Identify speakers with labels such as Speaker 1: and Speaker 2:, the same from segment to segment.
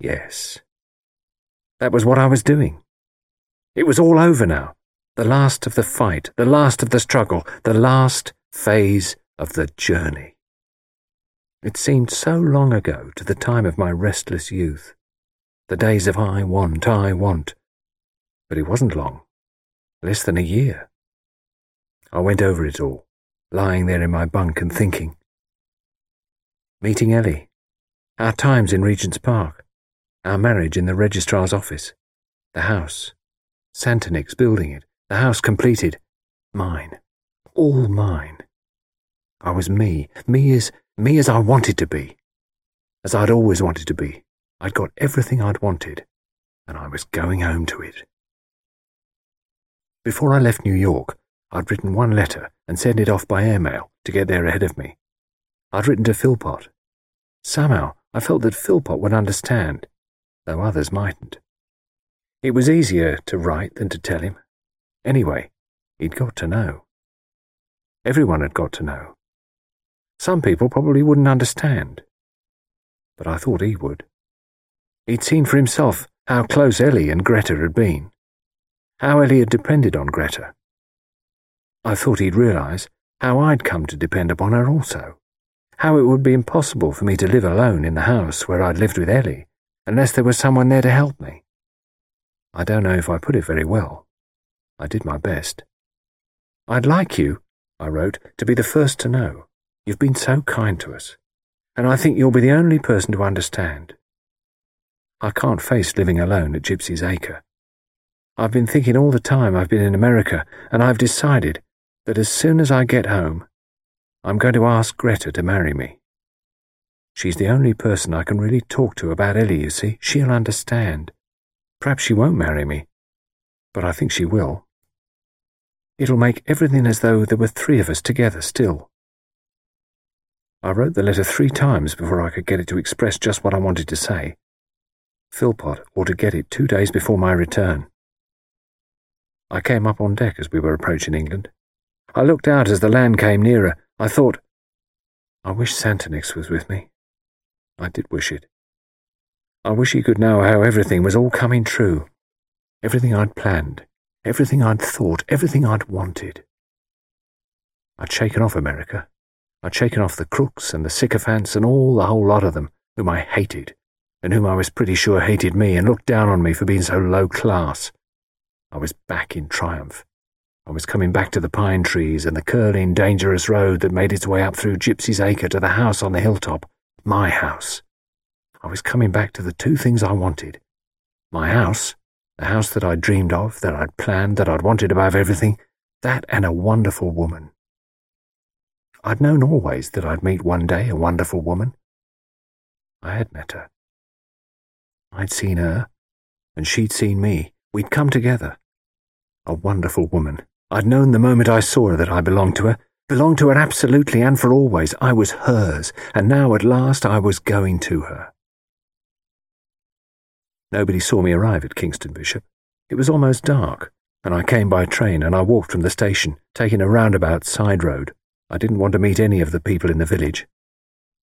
Speaker 1: Yes. That was what I was doing. It was all over now. The last of the fight, the last of the struggle, the last phase of the journey. It seemed so long ago to the time of my restless youth, the days of I want, I want. But it wasn't long, less than a year. I went over it all, lying there in my bunk and thinking. Meeting Ellie, our times in Regent's Park, our marriage in the registrar's office, the house, Santonix building it, the house completed, mine, all mine. I was me, me as me as I wanted to be, as I'd always wanted to be. I'd got everything I'd wanted, and I was going home to it. Before I left New York, I'd written one letter and sent it off by airmail to get there ahead of me. I'd written to Phillpot. Somehow, I felt that Phillpot would understand, though others mightn't. It was easier to write than to tell him. Anyway, he'd got to know. Everyone had got to know. Some people probably wouldn't understand. But I thought he would. He'd seen for himself how close Ellie and Greta had been, how Ellie had depended on Greta. I thought he'd realize how I'd come to depend upon her also, how it would be impossible for me to live alone in the house where I'd lived with Ellie unless there was someone there to help me. I don't know if I put it very well. I did my best. I'd like you, I wrote, to be the first to know. You've been so kind to us, and I think you'll be the only person to understand. I can't face living alone at Gypsy's Acre. I've been thinking all the time I've been in America, and I've decided that as soon as I get home, I'm going to ask Greta to marry me. She's the only person I can really talk to about Ellie, you see. She'll understand. Perhaps she won't marry me, but I think she will. It'll make everything as though there were three of us together still. I wrote the letter three times before I could get it to express just what I wanted to say. Phillpot ought to get it two days before my return. I came up on deck as we were approaching England. I looked out as the land came nearer. I thought, I wish Santonix was with me. I did wish it. I wish he could know how everything was all coming true. Everything I'd planned, everything I'd thought, everything I'd wanted. I'd shaken off America. I'd shaken off the crooks and the sycophants and all the whole lot of them, whom I hated, and whom I was pretty sure hated me and looked down on me for being so low class. I was back in triumph. I was coming back to the pine trees and the curling, dangerous road that made its way up through Gypsy's Acre to the house on the hilltop. My house. I was coming back to the two things I wanted. My house, the house that I'd dreamed of, that I'd planned, that I'd wanted above everything, that and a wonderful woman. I'd known always that I'd meet one day a wonderful woman. I had met her. I'd seen her, and she'd seen me. We'd come together. A wonderful woman. I'd known the moment I saw her that I belonged to her, belonged to her absolutely and for always. I was hers, and now at last I was going to her. Nobody saw me arrive at Kingston Bishop. It was almost dark, and I came by train and I walked from the station, taking a roundabout side road. I didn't want to meet any of the people in the village.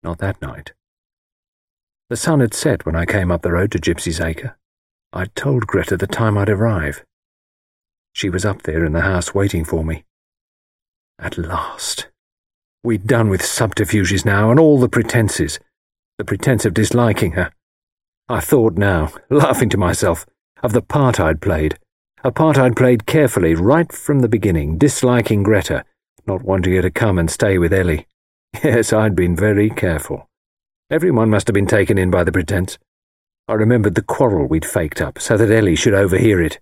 Speaker 1: Not that night. The sun had set when I came up the road to Gypsy's Acre. I'd told Greta the time I'd arrive. She was up there in the house waiting for me. At last. We'd done with subterfuges now and all the pretences. The pretense of disliking her. I thought now, laughing to myself, of the part I'd played. A part I'd played carefully right from the beginning, disliking Greta not wanting her to come and stay with Ellie. Yes, I'd been very careful. Everyone must have been taken in by the pretense. I remembered the quarrel we'd faked up so that Ellie should overhear it.